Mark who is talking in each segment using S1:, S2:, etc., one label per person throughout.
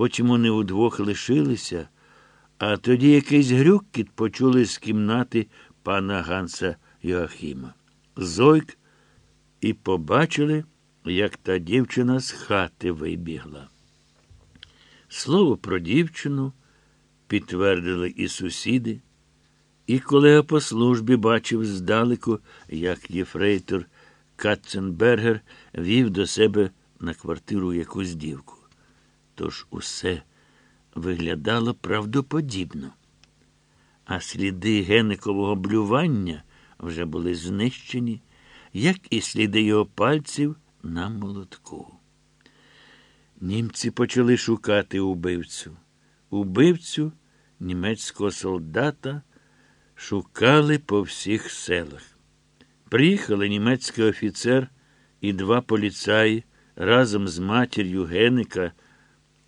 S1: Потім вони удвох лишилися, а тоді якийсь грюкіт почули з кімнати пана Ганса Йоахіма. Зойк і побачили, як та дівчина з хати вибігла. Слово про дівчину підтвердили і сусіди, і колега по службі бачив здалеку, як єфрейтор Катценбергер вів до себе на квартиру якусь дівку. Тож усе виглядало правдоподібно. А сліди геникового блювання вже були знищені, як і сліди його пальців на молотку. Німці почали шукати убивцю. Убивцю німецького солдата шукали по всіх селах. Приїхали німецький офіцер і два поліцаї разом з матір'ю Геника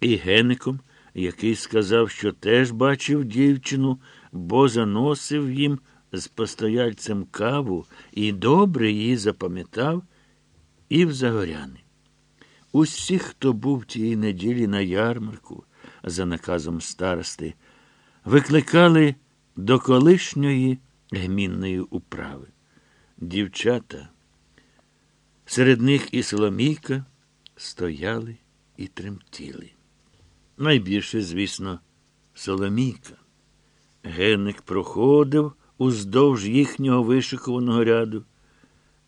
S1: і Геником, який сказав, що теж бачив дівчину, бо заносив їм з постояльцем каву і добре її запам'ятав і в Загоряни. Усіх, хто був тієї неділі на ярмарку, за наказом старости, викликали до колишньої гмінної управи. Дівчата, серед них і Соломійка, стояли і тремтіли. Найбільше, звісно, Соломійка. Генник проходив уздовж їхнього вишикуваного ряду,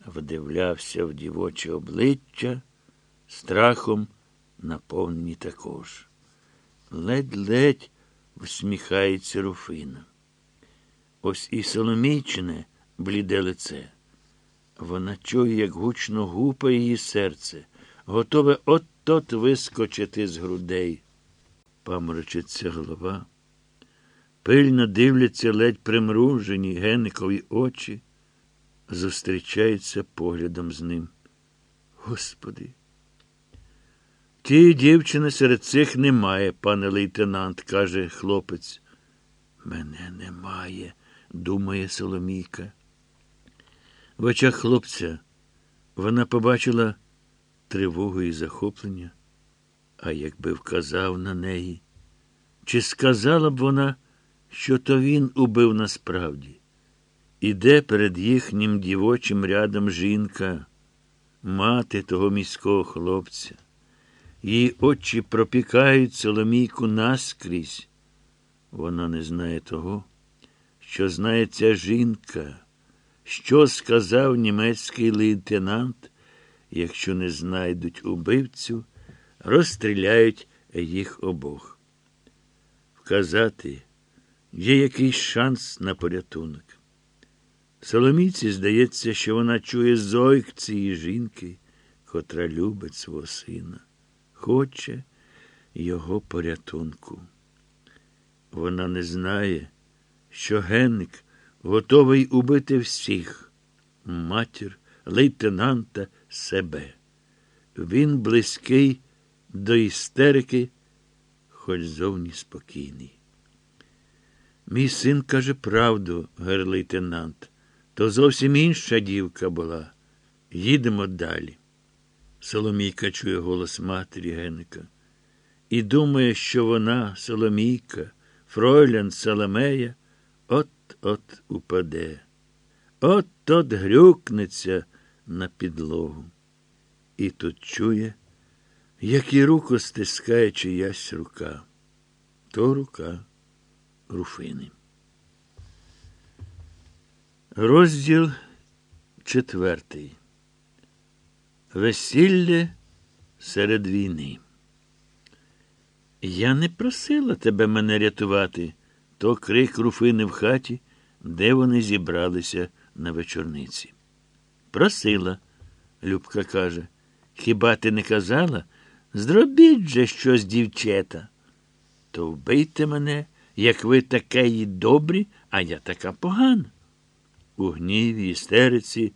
S1: вдивлявся в дівоче обличчя, страхом наповнені також. Ледь-ледь всміхається Руфина. Ось і Соломійчине бліде лице. Вона чує, як гучно гупає її серце, готове от-от вискочити з грудей. Паморочиться голова. Пильно дивляться ледь примружені геникові очі, зустрічаються поглядом з ним. Господи. Тієї дівчини серед цих немає, пане лейтенант, каже хлопець. Мене немає, думає Соломійка. В очах хлопця вона побачила тривогу і захоплення, а якби вказав на неї, чи сказала б вона, що то він убив насправді? Іде перед їхнім дівочим рядом жінка, мати того міського хлопця. Її очі пропікають Соломійку наскрізь. Вона не знає того, що знає ця жінка, що сказав німецький лейтенант, якщо не знайдуть убивцю, розстріляють їх обох. Вказати є якийсь шанс на порятунок. Соломійці здається, що вона чує зойк цієї жінки, котра любить свого сина хоче його порятунку. Вона не знає, що Генник готовий убити всіх матір, лейтенанта, себе. Він близький до істерики, хоч зовні спокійний. Мій син каже правду, гер лейтенант, то зовсім інша дівка була. Їдемо далі. Соломійка чує голос матері Геника і думає, що вона, Соломійка, Фройлян Соломея, от-от упаде, от-от грюкнеться на підлогу. І тут чує, як і руку стискає чиясь рука. То рука руфини. Розділ четвертий. Весілля серед війни. Я не просила тебе мене рятувати, то крик руфини в хаті, де вони зібралися на вечорниці. Просила, Любка каже. Хіба ти не казала? Зробіть же щось, дівчата. То вбийте мене, як ви такеї добрі, а я така погана. У гніві, істериці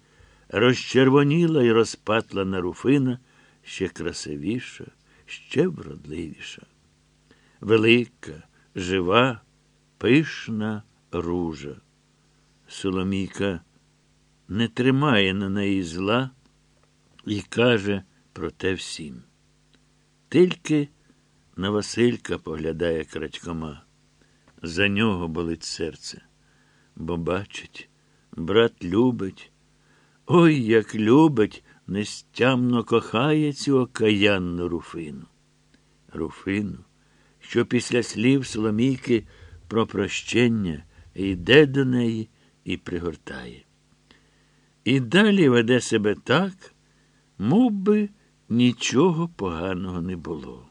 S1: розчервоніла і розпатлана руфина, ще красивіша, ще вродливіша. Велика, жива, пишна ружа. Соломійка не тримає на неї зла і каже про те всім. Тільки На Василька поглядає крадькома. За нього болить серце. Бо бачить, брат любить. Ой, як любить, нестямно кохає цю окаянну руфину. Руфину, що після слів Соломійки про прощення йде до неї і пригортає. І далі веде себе так, мов би нічого поганого не було.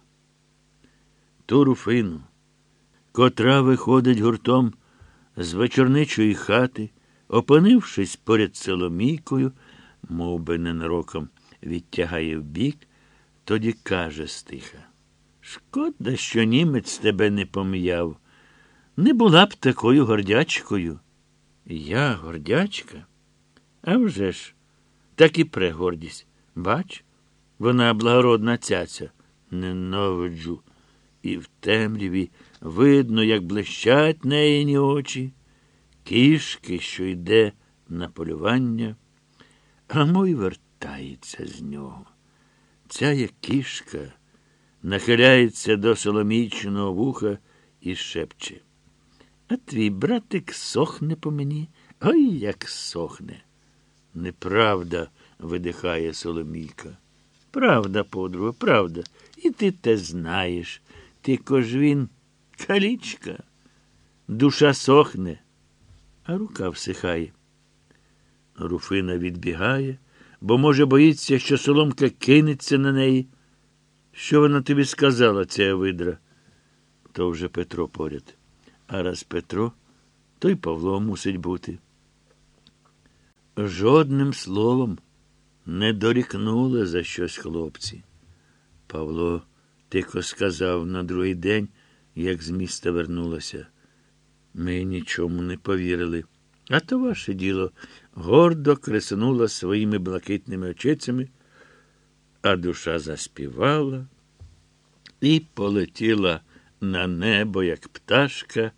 S1: Ту руфину, котра виходить гуртом з вечорничої хати, опинившись поряд Соломійкою, мов би ненароком відтягає вбік, тоді каже стиха. Шкода, що німець тебе не пом'яв. Не була б такою гордячкою. Я гордячка? А вже ж, так і прегордість. Бач, вона благородна цяця. Ненавиджу. І в темряві видно, як блищать неїні очі, кішки, що йде на полювання, а мой вертається з нього. Ця є кішка нахиляється до соломійчиного вуха і шепче. А твій братик сохне по мені, ой як сохне. Неправда, видихає Соломійка. Правда, подруга, правда. І ти те знаєш. Тільки ж він калічка. Душа сохне, а рука всихає. Руфина відбігає, бо, може, боїться, що соломка кинеться на неї. Що вона тобі сказала, ця видра? То вже Петро поряд. А раз Петро, то й Павло мусить бути. Жодним словом не дорікнули за щось хлопці. Павло тихо сказав на другий день, як з міста вернулося. Ми нічому не повірили. А то ваше діло гордо креснула своїми блакитними очицями, а душа заспівала і полетіла на небо, як пташка,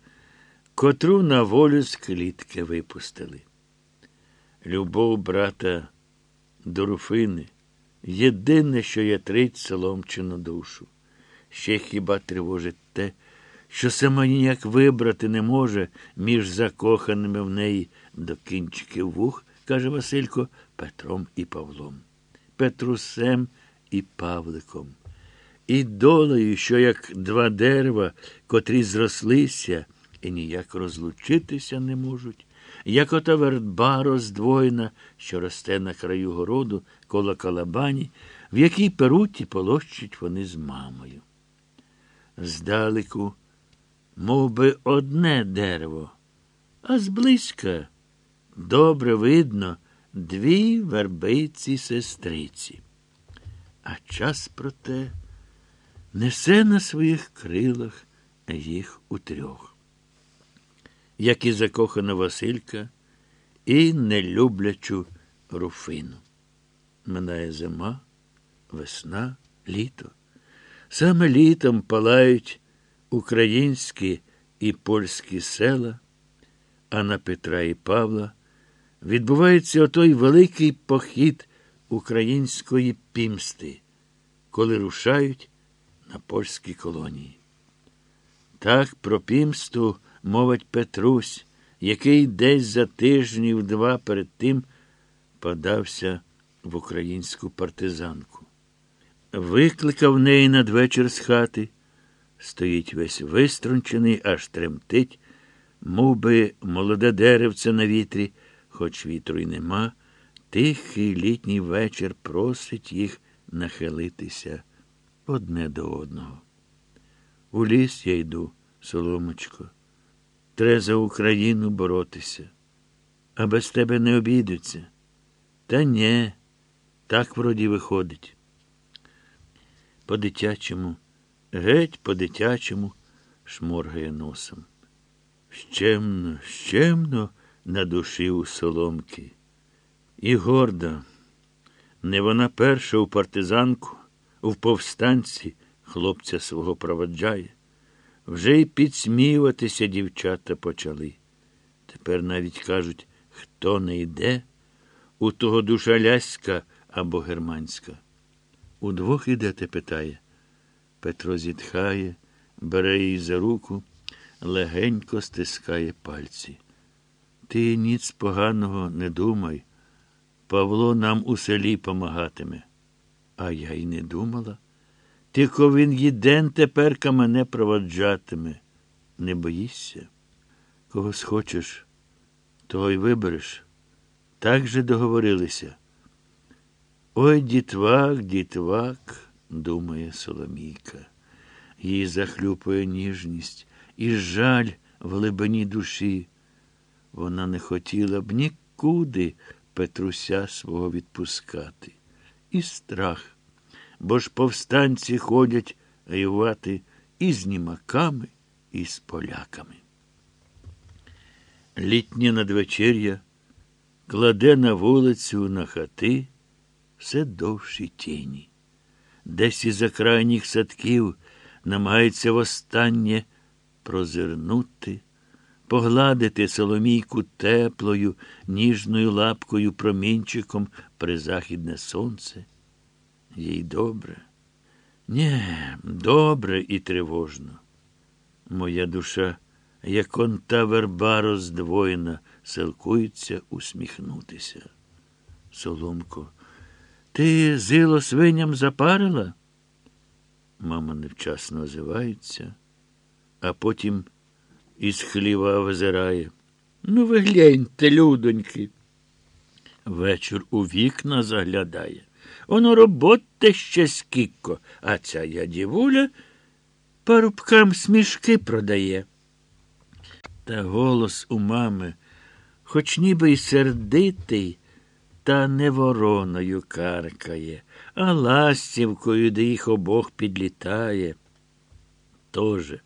S1: котру на волю з клітки випустили. Любов брата до руфини єдине, що ятрить соломчину душу. Ще хіба тривожить те, що сама ніяк вибрати не може між закоханими в неї до кінчиків вух, каже Василько, Петром і Павлом, Петрусем і Павликом. І долею, що як два дерева, котрі зрослися і ніяк розлучитися не можуть, як ота верба роздвоєна, що росте на краю городу коло калабані, в якій перуть і полощуть вони з мамою. Здалеку, мов би, одне дерево, а зблизька добре видно дві вербиці сестриці. А час проте несе на своїх крилах їх утрьох. Як і закохана Василька, і нелюблячу руфину. Минає зима, весна, літо. Саме літом палають українські і польські села, а на Петра і Павла відбувається отой великий похід української пімсти, коли рушають на польські колонії. Так про пімсту мовить Петрусь, який десь за тижнів два перед тим подався в українську партизанку. Викликав неї надвечір з хати, стоїть весь виструнчений, аж тремтить, мов би молоде деревце на вітрі, хоч вітру й нема, тихий літній вечір просить їх нахилитися одне до одного. У ліс я йду, соломочко, тре за Україну боротися, а без тебе не обійдуться. Та ні, так вроді виходить. По-дитячому, геть по-дитячому шморгає носом. Щемно, щемно на душі у соломки. І горда, не вона перша у партизанку, в повстанці хлопця свого проводжає. Вже й підсміюватися дівчата почали. Тепер навіть кажуть, хто не йде, у того душа ляська або германська. Удвох ідете, питає. Петро зітхає, бере її за руку, легенько стискає пальці. Ти ніц поганого не думай. Павло нам у селі помагатиме. А я й не думала. Тільки він єден теперка мене проводжатиме. Не боїшся? Кого схочеш, того й вибереш. Так же договорилися. Ой, дітвак, дітвак, думає Соломійка. Її захлюпує ніжність і жаль в глибині душі. Вона не хотіла б нікуди Петруся свого відпускати. І страх, бо ж повстанці ходять воювати і з німаками, і з поляками. Літнє надвечір'я кладе на вулицю, на хати все довші тіні. Десь із крайніх садків намагається востаннє прозирнути, погладити соломійку теплою, ніжною лапкою промінчиком призахідне сонце. Їй добре. Нє, добре і тривожно. Моя душа, як он та верба роздвоєна, силкується усміхнутися. Соломко, ти зило свиням запарила? Мама невчасно озивається, а потім із хліва визирає. Ну, ви гляньте, людоньки. Вечір у вікна заглядає. Воно роботи ще скікко, а ця я дівуля парубкам смішки продає. Та голос у мами, хоч ніби й сердитий, та не вороною каркає, а ластівкою, де їх обох підлітає. Тоже